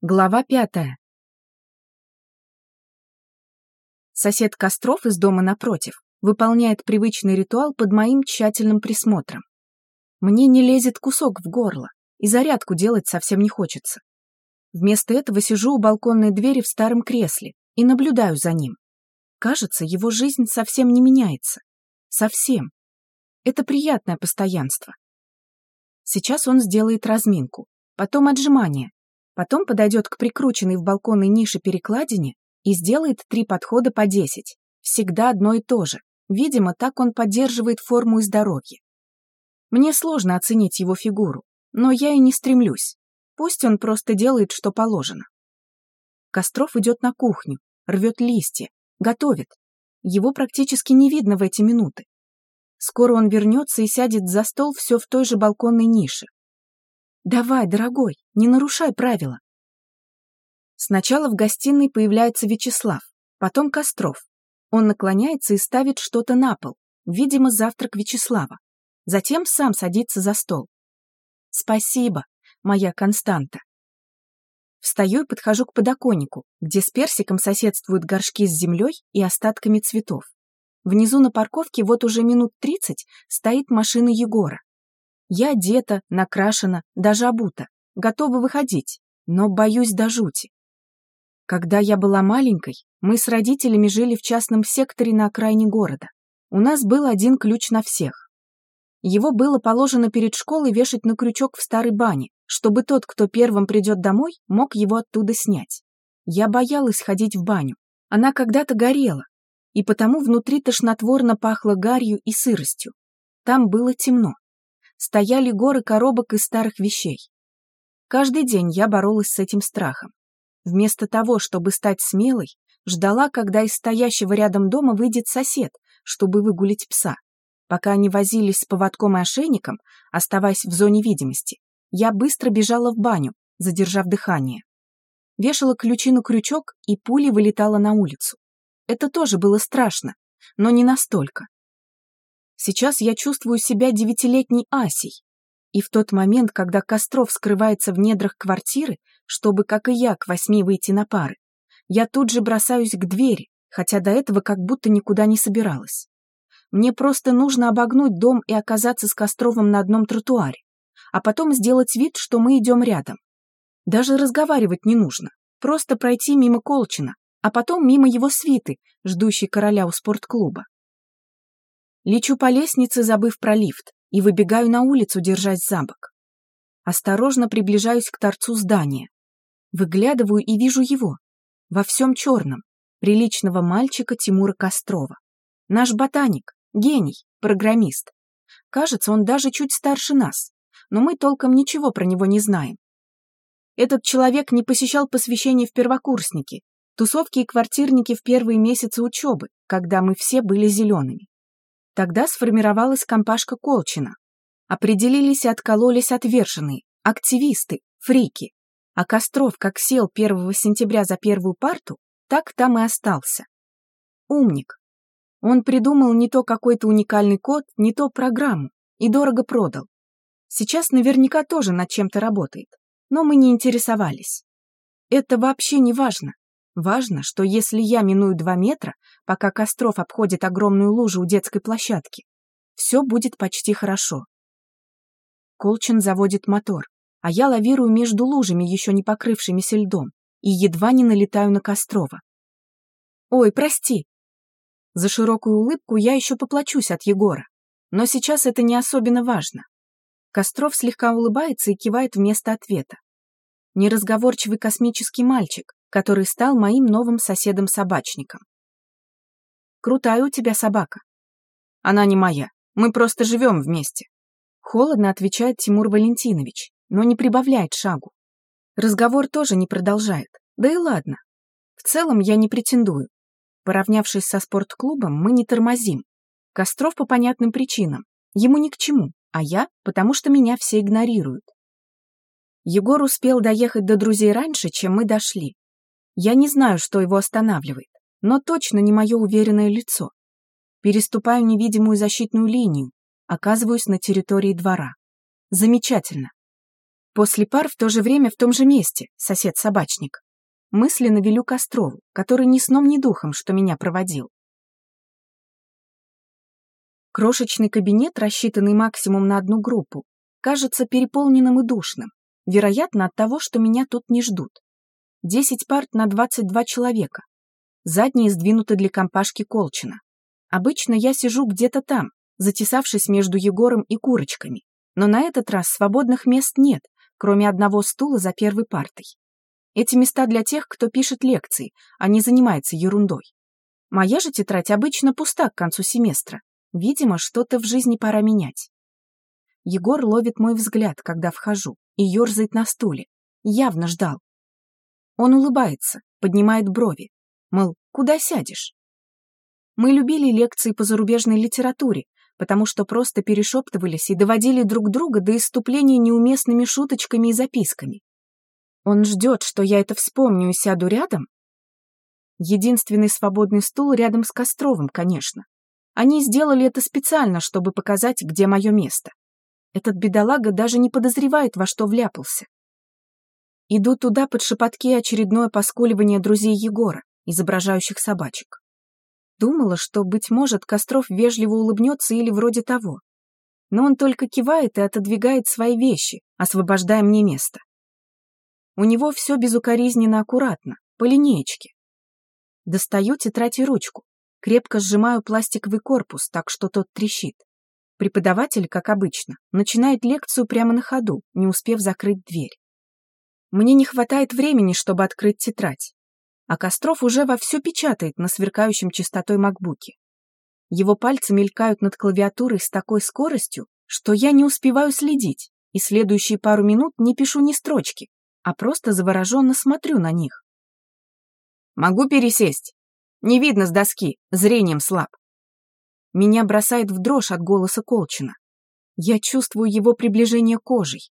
Глава пятая. Сосед Костров из дома напротив выполняет привычный ритуал под моим тщательным присмотром. Мне не лезет кусок в горло, и зарядку делать совсем не хочется. Вместо этого сижу у балконной двери в старом кресле и наблюдаю за ним. Кажется, его жизнь совсем не меняется. Совсем. Это приятное постоянство. Сейчас он сделает разминку, потом отжимание, Потом подойдет к прикрученной в балконной нише перекладине и сделает три подхода по десять. Всегда одно и то же. Видимо, так он поддерживает форму и здоровье. Мне сложно оценить его фигуру, но я и не стремлюсь. Пусть он просто делает, что положено. Костров идет на кухню, рвет листья, готовит. Его практически не видно в эти минуты. Скоро он вернется и сядет за стол все в той же балконной нише. «Давай, дорогой, не нарушай правила». Сначала в гостиной появляется Вячеслав, потом Костров. Он наклоняется и ставит что-то на пол, видимо, завтрак Вячеслава. Затем сам садится за стол. «Спасибо, моя Константа». Встаю и подхожу к подоконнику, где с персиком соседствуют горшки с землей и остатками цветов. Внизу на парковке вот уже минут тридцать стоит машина Егора. Я одета, накрашена, даже обута, готова выходить, но боюсь до жути. Когда я была маленькой, мы с родителями жили в частном секторе на окраине города. У нас был один ключ на всех. Его было положено перед школой вешать на крючок в старой бане, чтобы тот, кто первым придет домой, мог его оттуда снять. Я боялась ходить в баню. Она когда-то горела, и потому внутри тошнотворно пахло гарью и сыростью. Там было темно стояли горы коробок из старых вещей. Каждый день я боролась с этим страхом. Вместо того, чтобы стать смелой, ждала, когда из стоящего рядом дома выйдет сосед, чтобы выгулить пса. Пока они возились с поводком и ошейником, оставаясь в зоне видимости, я быстро бежала в баню, задержав дыхание. Вешала ключи на крючок, и пули вылетала на улицу. Это тоже было страшно, но не настолько. Сейчас я чувствую себя девятилетней Асей. И в тот момент, когда Костров скрывается в недрах квартиры, чтобы, как и я, к восьми выйти на пары, я тут же бросаюсь к двери, хотя до этого как будто никуда не собиралась. Мне просто нужно обогнуть дом и оказаться с Костровым на одном тротуаре, а потом сделать вид, что мы идем рядом. Даже разговаривать не нужно, просто пройти мимо Колчина, а потом мимо его свиты, ждущей короля у спортклуба. Лечу по лестнице, забыв про лифт, и выбегаю на улицу, держась за бок. Осторожно приближаюсь к торцу здания. Выглядываю и вижу его. Во всем черном. Приличного мальчика Тимура Кострова. Наш ботаник, гений, программист. Кажется, он даже чуть старше нас, но мы толком ничего про него не знаем. Этот человек не посещал посвящения в первокурсники, тусовки и квартирники в первые месяцы учебы, когда мы все были зелеными. Тогда сформировалась компашка Колчина. Определились и откололись отверженные, активисты, фрики. А Костров как сел 1 сентября за первую парту, так там и остался. Умник. Он придумал не то какой-то уникальный код, не то программу и дорого продал. Сейчас наверняка тоже над чем-то работает, но мы не интересовались. Это вообще не важно. Важно, что если я миную два метра, пока Костров обходит огромную лужу у детской площадки, все будет почти хорошо. Колчин заводит мотор, а я лавирую между лужами, еще не покрывшимися льдом, и едва не налетаю на Кострова. «Ой, прости!» За широкую улыбку я еще поплачусь от Егора, но сейчас это не особенно важно. Костров слегка улыбается и кивает вместо ответа. Неразговорчивый космический мальчик, который стал моим новым соседом-собачником. «Крутая у тебя собака». «Она не моя. Мы просто живем вместе». Холодно отвечает Тимур Валентинович, но не прибавляет шагу. Разговор тоже не продолжает. Да и ладно. В целом я не претендую. Поравнявшись со спортклубом, мы не тормозим. Костров по понятным причинам. Ему ни к чему, а я, потому что меня все игнорируют. Егор успел доехать до друзей раньше, чем мы дошли, я не знаю, что его останавливает, но точно не мое уверенное лицо. Переступаю невидимую защитную линию, оказываюсь на территории двора. Замечательно. После пар в то же время в том же месте, сосед-собачник. Мысленно велю Кострову, который ни сном, ни духом, что меня проводил. Крошечный кабинет, рассчитанный максимум на одну группу, кажется переполненным и душным, вероятно, от того, что меня тут не ждут. Десять парт на двадцать два человека. Задние сдвинуты для компашки Колчина. Обычно я сижу где-то там, затесавшись между Егором и курочками, но на этот раз свободных мест нет, кроме одного стула за первой партой. Эти места для тех, кто пишет лекции, а не занимается ерундой. Моя же тетрадь обычно пуста к концу семестра. Видимо, что-то в жизни пора менять. Егор ловит мой взгляд, когда вхожу, и ерзает на стуле. Явно ждал. Он улыбается, поднимает брови. Мол, куда сядешь? Мы любили лекции по зарубежной литературе, потому что просто перешептывались и доводили друг друга до иступления неуместными шуточками и записками. Он ждет, что я это вспомню и сяду рядом? Единственный свободный стул рядом с Костровым, конечно. Они сделали это специально, чтобы показать, где мое место. Этот бедолага даже не подозревает, во что вляпался. Иду туда под шепотки очередное поскуливание друзей Егора, изображающих собачек. Думала, что, быть может, Костров вежливо улыбнется или вроде того. Но он только кивает и отодвигает свои вещи, освобождая мне место. У него все безукоризненно аккуратно, по линеечке. Достаю тетрадь и ручку, крепко сжимаю пластиковый корпус, так что тот трещит. Преподаватель, как обычно, начинает лекцию прямо на ходу, не успев закрыть дверь. Мне не хватает времени, чтобы открыть тетрадь, а Костров уже вовсю печатает на сверкающем чистотой макбуке. Его пальцы мелькают над клавиатурой с такой скоростью, что я не успеваю следить, и следующие пару минут не пишу ни строчки, а просто завороженно смотрю на них. «Могу пересесть? Не видно с доски, зрением слаб». Меня бросает в дрожь от голоса Колчина. Я чувствую его приближение кожей.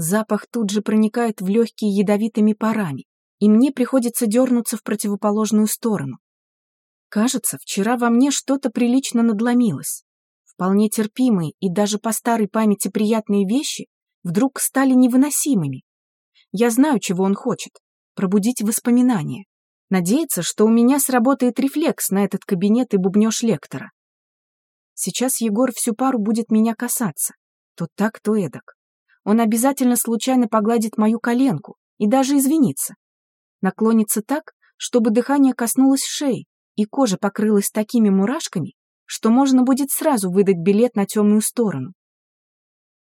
Запах тут же проникает в легкие ядовитыми парами, и мне приходится дернуться в противоположную сторону. Кажется, вчера во мне что-то прилично надломилось. Вполне терпимые и даже по старой памяти приятные вещи вдруг стали невыносимыми. Я знаю, чего он хочет. Пробудить воспоминания. Надеется, что у меня сработает рефлекс на этот кабинет и бубнёж лектора. Сейчас Егор всю пару будет меня касаться. То так, то эдак. Он обязательно случайно погладит мою коленку и даже извинится. Наклонится так, чтобы дыхание коснулось шеи, и кожа покрылась такими мурашками, что можно будет сразу выдать билет на темную сторону.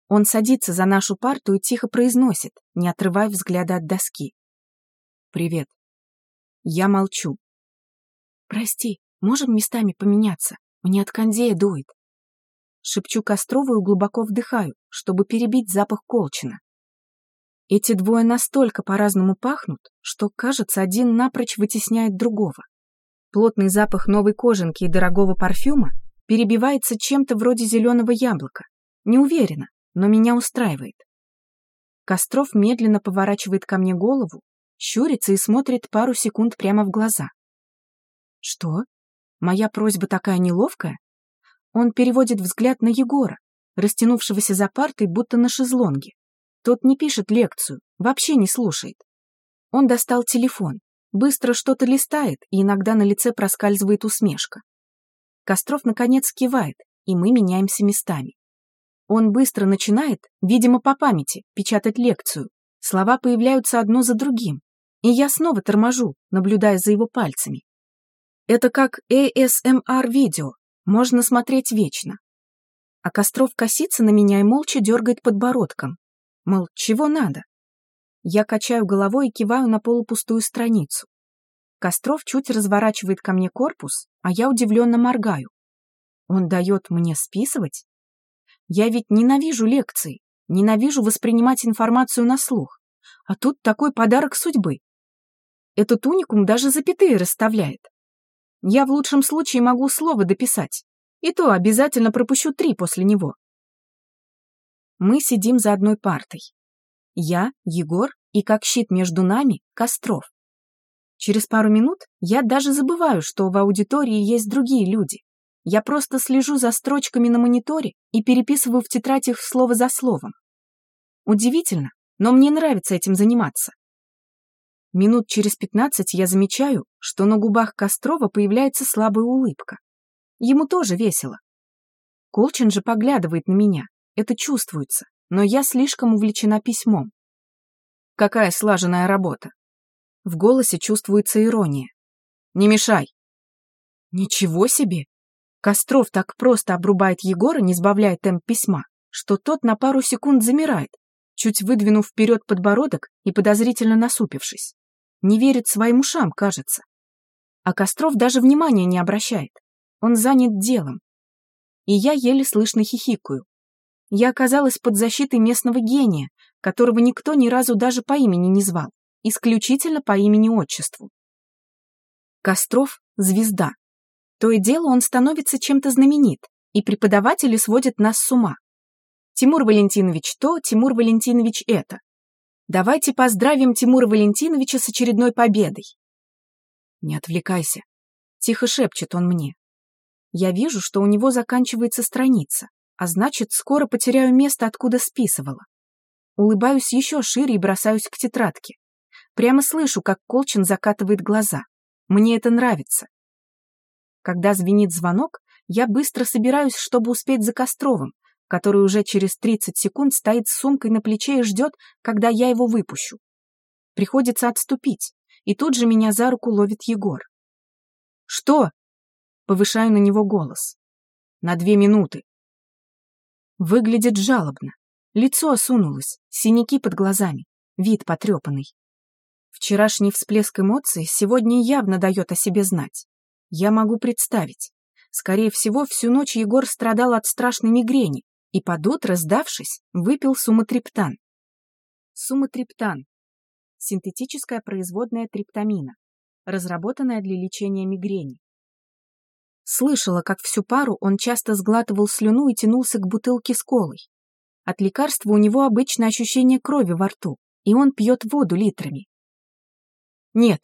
Он садится за нашу парту и тихо произносит, не отрывая взгляда от доски. «Привет». Я молчу. «Прости, можем местами поменяться? Мне от кондея дует». Шепчу Кострову и глубоко вдыхаю, чтобы перебить запах Колчина. Эти двое настолько по-разному пахнут, что, кажется, один напрочь вытесняет другого. Плотный запах новой кожанки и дорогого парфюма перебивается чем-то вроде зеленого яблока. Не уверена, но меня устраивает. Костров медленно поворачивает ко мне голову, щурится и смотрит пару секунд прямо в глаза. Что? Моя просьба такая неловкая? Он переводит взгляд на Егора, растянувшегося за партой, будто на шезлонге. Тот не пишет лекцию, вообще не слушает. Он достал телефон, быстро что-то листает, и иногда на лице проскальзывает усмешка. Костров, наконец, кивает, и мы меняемся местами. Он быстро начинает, видимо, по памяти, печатать лекцию. Слова появляются одно за другим. И я снова торможу, наблюдая за его пальцами. Это как ASMR-видео. Можно смотреть вечно. А Костров косится на меня и молча дергает подбородком. Мол, чего надо? Я качаю головой и киваю на полупустую страницу. Костров чуть разворачивает ко мне корпус, а я удивленно моргаю. Он дает мне списывать? Я ведь ненавижу лекции, ненавижу воспринимать информацию на слух. А тут такой подарок судьбы. Этот уникум даже запятые расставляет. Я в лучшем случае могу слово дописать. И то обязательно пропущу три после него. Мы сидим за одной партой. Я, Егор и как щит между нами Костров. Через пару минут я даже забываю, что в аудитории есть другие люди. Я просто слежу за строчками на мониторе и переписываю в тетрадь их слово за словом. Удивительно, но мне нравится этим заниматься. Минут через пятнадцать я замечаю, что на губах Кострова появляется слабая улыбка. Ему тоже весело. Колчин же поглядывает на меня, это чувствуется, но я слишком увлечена письмом. Какая слаженная работа. В голосе чувствуется ирония. Не мешай. Ничего себе! Костров так просто обрубает Егора, не сбавляя темп письма, что тот на пару секунд замирает, чуть выдвинув вперед подбородок и подозрительно насупившись. Не верит своим ушам, кажется. А Костров даже внимания не обращает. Он занят делом. И я еле слышно хихикаю. Я оказалась под защитой местного гения, которого никто ни разу даже по имени не звал, исключительно по имени-отчеству. Костров — звезда. То и дело он становится чем-то знаменит, и преподаватели сводят нас с ума. Тимур Валентинович то, Тимур Валентинович это. Давайте поздравим Тимура Валентиновича с очередной победой. Не отвлекайся. Тихо шепчет он мне. Я вижу, что у него заканчивается страница, а значит, скоро потеряю место, откуда списывала. Улыбаюсь еще шире и бросаюсь к тетрадке. Прямо слышу, как Колчин закатывает глаза. Мне это нравится. Когда звенит звонок, я быстро собираюсь, чтобы успеть за Костровым, который уже через 30 секунд стоит с сумкой на плече и ждет, когда я его выпущу. Приходится отступить, и тут же меня за руку ловит Егор. «Что?» Повышаю на него голос. «На две минуты». Выглядит жалобно. Лицо осунулось, синяки под глазами, вид потрепанный. Вчерашний всплеск эмоций сегодня явно дает о себе знать. Я могу представить. Скорее всего, всю ночь Егор страдал от страшной мигрени, и под утро, сдавшись, выпил суматриптан. Суматриптан – синтетическая производная триптамина, разработанная для лечения мигрени. Слышала, как всю пару он часто сглатывал слюну и тянулся к бутылке с колой. От лекарства у него обычно ощущение крови во рту, и он пьет воду литрами. Нет.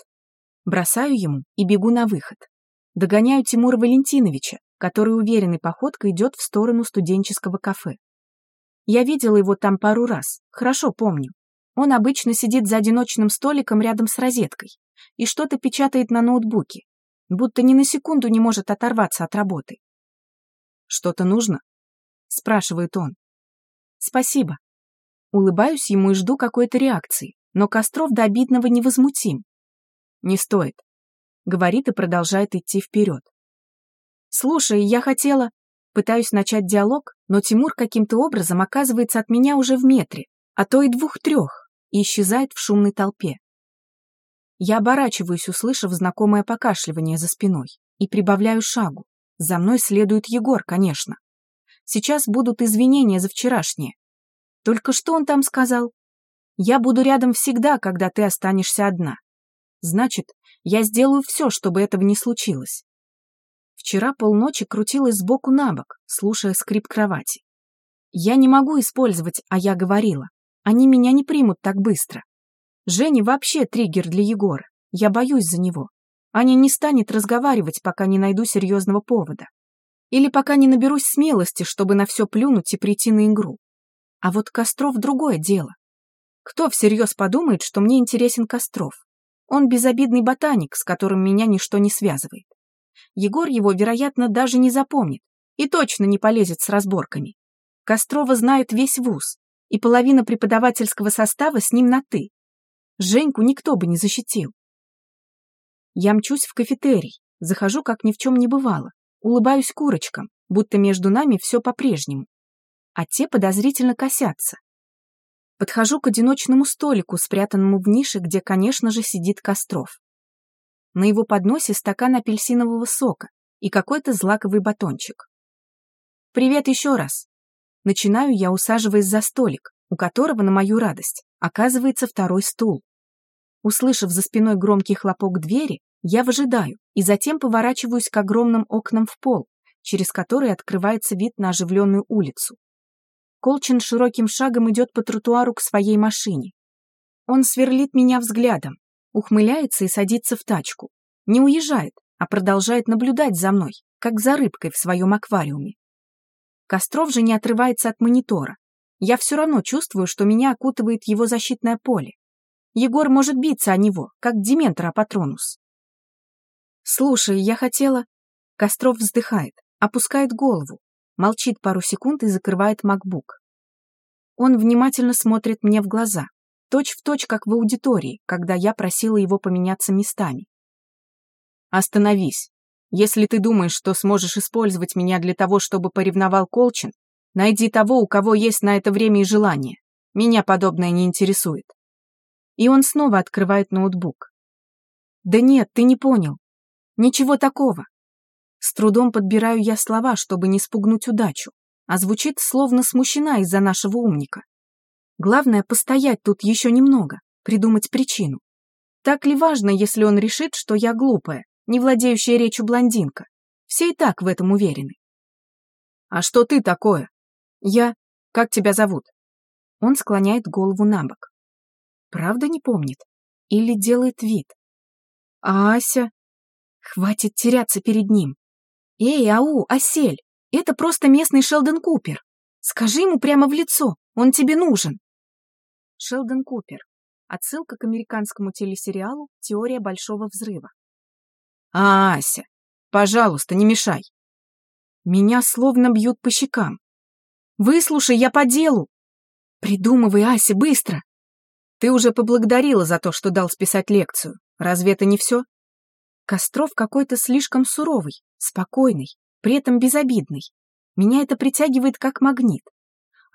Бросаю ему и бегу на выход. Догоняю Тимура Валентиновича, который уверенной походкой идет в сторону студенческого кафе. Я видела его там пару раз, хорошо помню. Он обычно сидит за одиночным столиком рядом с розеткой и что-то печатает на ноутбуке, будто ни на секунду не может оторваться от работы. «Что-то нужно?» — спрашивает он. «Спасибо». Улыбаюсь ему и жду какой-то реакции, но Костров до обидного невозмутим. «Не стоит», — говорит и продолжает идти вперед. «Слушай, я хотела...» Пытаюсь начать диалог, но Тимур каким-то образом оказывается от меня уже в метре, а то и двух-трех, и исчезает в шумной толпе. Я оборачиваюсь, услышав знакомое покашливание за спиной, и прибавляю шагу. За мной следует Егор, конечно. Сейчас будут извинения за вчерашнее. Только что он там сказал? Я буду рядом всегда, когда ты останешься одна. Значит, я сделаю все, чтобы этого не случилось. Вчера полночи крутилась сбоку на бок, слушая скрип кровати. Я не могу использовать, а я говорила. Они меня не примут так быстро. Женя вообще триггер для Егора. Я боюсь за него. Аня не станет разговаривать, пока не найду серьезного повода. Или пока не наберусь смелости, чтобы на все плюнуть и прийти на игру. А вот Костров — другое дело. Кто всерьез подумает, что мне интересен Костров? Он безобидный ботаник, с которым меня ничто не связывает. Егор его, вероятно, даже не запомнит и точно не полезет с разборками. Кострова знает весь вуз, и половина преподавательского состава с ним на «ты». Женьку никто бы не защитил. Я мчусь в кафетерий, захожу, как ни в чем не бывало, улыбаюсь курочкам, будто между нами все по-прежнему. А те подозрительно косятся. Подхожу к одиночному столику, спрятанному в нише, где, конечно же, сидит Костров. На его подносе стакан апельсинового сока и какой-то злаковый батончик. «Привет еще раз!» Начинаю я, усаживаясь за столик, у которого, на мою радость, оказывается второй стул. Услышав за спиной громкий хлопок двери, я выжидаю и затем поворачиваюсь к огромным окнам в пол, через которые открывается вид на оживленную улицу. Колчин широким шагом идет по тротуару к своей машине. Он сверлит меня взглядом, ухмыляется и садится в тачку. Не уезжает, а продолжает наблюдать за мной, как за рыбкой в своем аквариуме. Костров же не отрывается от монитора. я все равно чувствую, что меня окутывает его защитное поле. Егор может биться о него, как дементор о патронус. «Слушай, я хотела...» Костров вздыхает, опускает голову, молчит пару секунд и закрывает макбук. Он внимательно смотрит мне в глаза, точь в точь, как в аудитории, когда я просила его поменяться местами. «Остановись. Если ты думаешь, что сможешь использовать меня для того, чтобы поревновал Колчин, найди того, у кого есть на это время и желание. Меня подобное не интересует». И он снова открывает ноутбук. «Да нет, ты не понял. Ничего такого. С трудом подбираю я слова, чтобы не спугнуть удачу, а звучит словно смущена из-за нашего умника. Главное — постоять тут еще немного, придумать причину. Так ли важно, если он решит, что я глупая, не владеющая речью блондинка? Все и так в этом уверены. «А что ты такое?» «Я... Как тебя зовут?» Он склоняет голову на бок. Правда не помнит? Или делает вид? А Ася? Хватит теряться перед ним. Эй, ау, осель, это просто местный Шелдон Купер. Скажи ему прямо в лицо, он тебе нужен. Шелдон Купер. Отсылка к американскому телесериалу «Теория большого взрыва». А, Ася, пожалуйста, не мешай. Меня словно бьют по щекам. Выслушай, я по делу. Придумывай, Ася, быстро. Ты уже поблагодарила за то, что дал списать лекцию. Разве это не все? Костров какой-то слишком суровый, спокойный, при этом безобидный. Меня это притягивает как магнит.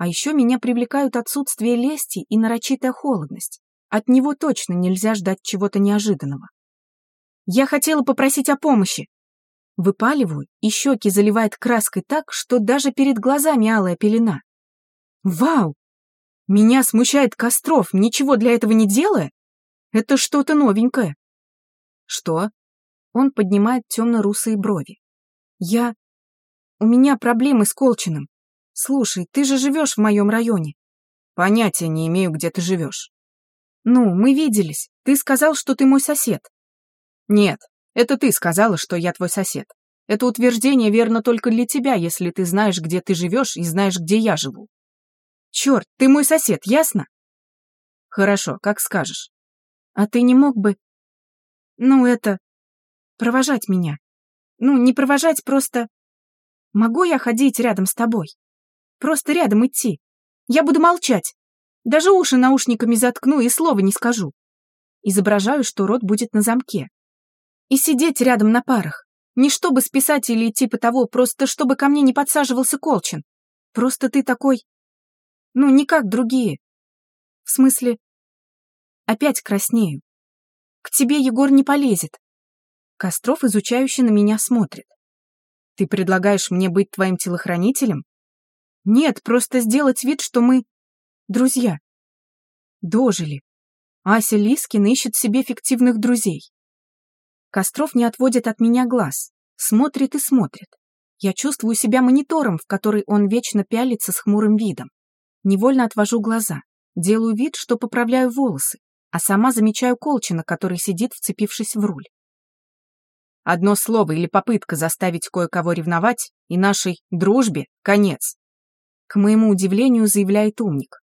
А еще меня привлекают отсутствие лести и нарочитая холодность. От него точно нельзя ждать чего-то неожиданного. Я хотела попросить о помощи. Выпаливаю, и щеки заливает краской так, что даже перед глазами алая пелена. Вау! Меня смущает Костров, ничего для этого не делая? Это что-то новенькое. Что? Он поднимает темно-русые брови. Я... У меня проблемы с Колчиным. Слушай, ты же живешь в моем районе. Понятия не имею, где ты живешь. Ну, мы виделись. Ты сказал, что ты мой сосед. Нет, это ты сказала, что я твой сосед. Это утверждение верно только для тебя, если ты знаешь, где ты живешь и знаешь, где я живу. Черт, ты мой сосед, ясно? Хорошо, как скажешь. А ты не мог бы... Ну, это провожать меня. Ну, не провожать, просто... Могу я ходить рядом с тобой? Просто рядом идти. Я буду молчать. Даже уши наушниками заткну и слова не скажу. Изображаю, что рот будет на замке. И сидеть рядом на парах. Не чтобы списать или типа того, просто чтобы ко мне не подсаживался Колчин. Просто ты такой... Ну, не как другие. В смысле... Опять краснею. К тебе Егор не полезет. Костров изучающе на меня смотрит. Ты предлагаешь мне быть твоим телохранителем? Нет, просто сделать вид, что мы... друзья. Дожили. Ася Лискин ищет себе фиктивных друзей. Костров не отводит от меня глаз. Смотрит и смотрит. Я чувствую себя монитором, в который он вечно пялится с хмурым видом. Невольно отвожу глаза. Делаю вид, что поправляю волосы, а сама замечаю Колчина, который сидит, вцепившись в руль. Одно слово или попытка заставить кое-кого ревновать, и нашей дружбе конец. К моему удивлению, заявляет умник.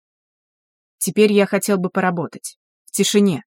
Теперь я хотел бы поработать. В тишине.